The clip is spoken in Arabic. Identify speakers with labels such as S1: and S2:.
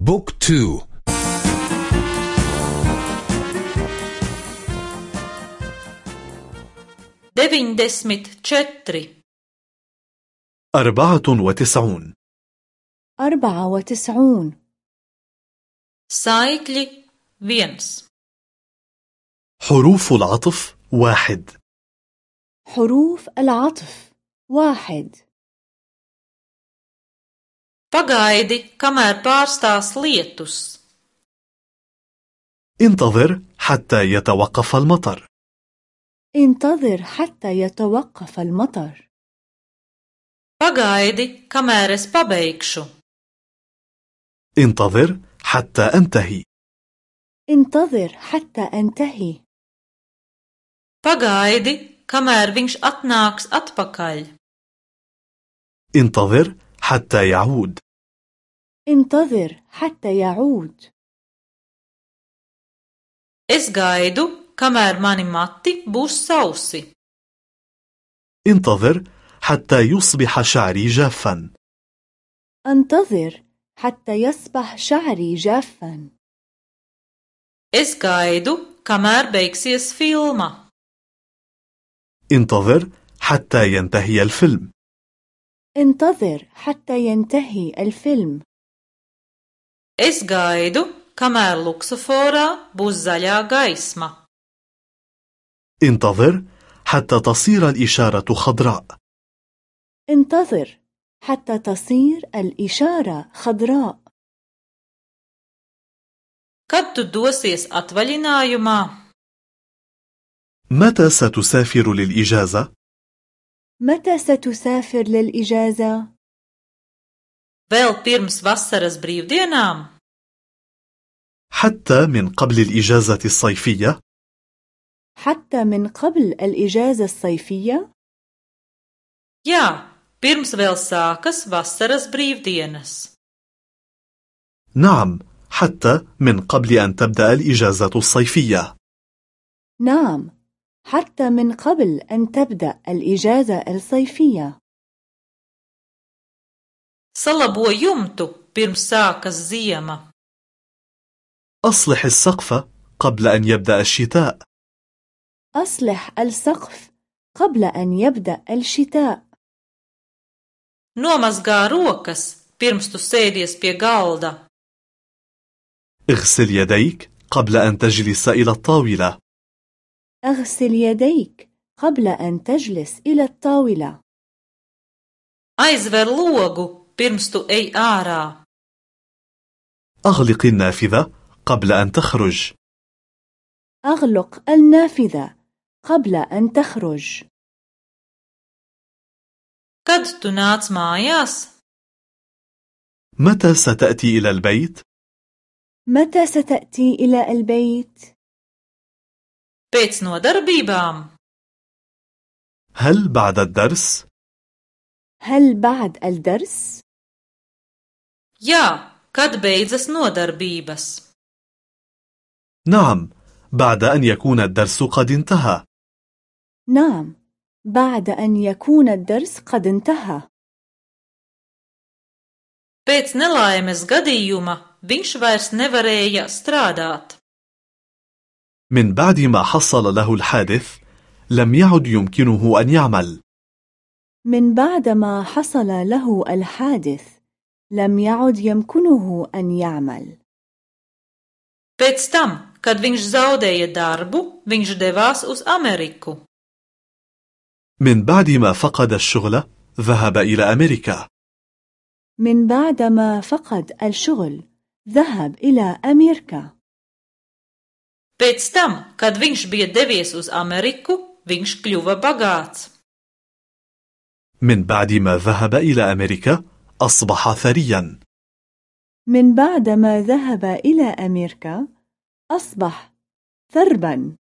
S1: بوك تو.
S2: Deviņdesmit četri,
S3: أربعة وتسعون.
S4: أربعة وتسعون.
S2: Saikļi viens,
S3: حروف العطف واحد.
S4: حروف العطف واحد.
S2: Pagaidi, kamēr pārstās lietus,
S3: انتظر حتى يتوقف المطر
S4: انتظر حتى يتوقف المطر
S2: pagaidi, kamēr es pabeigšu,
S3: انتظر حتى أنتهي
S4: انتظر حتى أنتهي
S2: pagaidi, kamēr viņš atnāks atpakaļ,
S3: انتظر حتى يعود
S4: انتظر حتى يعود.
S2: Es gaidu, kamēr mani mati būs sausi,
S3: انتظر حتى يصبح شعري جافا.
S4: انتظر حتى يصبح شعري جافا.
S2: Es gaidu, kamēr beigsies filma,
S3: انتظر حتى ينتهي الفيلم.
S4: انتظر حتى ينتهي الفيلم.
S2: Es gaidu, kamēr luksuforā būs zaļā gaisma.
S3: انتظر حتى تصير الإشارة خضراء
S4: انتظر حتى تصير الإشارة خضراء
S2: Kad tu dosies atvaļinājumā?
S3: متى ستسافر للإجازة؟
S4: متى ستسافر للإجازة؟
S2: Vēl pirms vasaras brīvdienām?
S3: حتى من قبل الإجازة الصيفية؟
S4: حتى من قبل الإجازة الصيفية؟
S2: Jā, pirms vēl sākas vasaras brīvdienas.
S3: نعم حتى من قبل أن تبدأ الإجازة الصيفية
S4: نعم حتى من قبل أن تبدأ الإجازة الصيفية
S2: Salabo jumtu pirms sākas ziema.
S3: أصلح السقف قبل أن يبدأ الشتاء
S4: أصلح السقف قبل أن يبدأ الشتاء
S2: Nomazgā rokas pirms tu sēdies pie galda.
S3: اغسل يديك قبل أن تجلس إلى الطاولة
S4: أغسل يديك قبل أن تجلس إلى الطاولة
S2: Aizver logu pirms tu ej ārā.
S3: أغلق النافذة قبل أن تخرج
S4: أغلق النافذة قبل أن تخرج
S2: Kad tu nāc mājās?
S3: متى ستأتي إلى البيت؟
S4: متى ستأتي إلى البيت؟
S2: Pēc nodarbībām?
S3: هل بعد الدرس؟
S4: هل بعد الدرس؟
S2: Jā, kad beidzas nodarbības.
S3: نعم بعد أن يكون الدرس قد انتهى
S4: نعم بعد أن يكون الدرس قد انتهى
S2: Pēc nelaimes gadījuma viņš vairs nevarēja strādāt.
S3: من بعد ما حصل له الحادث لم يعد يمكنه أن يعمل
S4: من بعد ما حصل له الحادث لم يعد يمكنه أن يعمل
S2: Pēc tam, kad viņš zaudēja darbu, viņš devās uz Ameriku.
S3: من بعد ما فقد الشغل ذهب إلى أمريكا
S4: من بعد ما فقد الشغل ذهب إلى أمريكا
S2: Pēc tam, kad viņš bija devies uz Ameriku, viņš kļuva bagāts.
S3: من بعد ما ذهب إلى أمريكا أصبح ثريا.
S4: من بعد ما ذهب إلى أمريكا أصبح ثربا.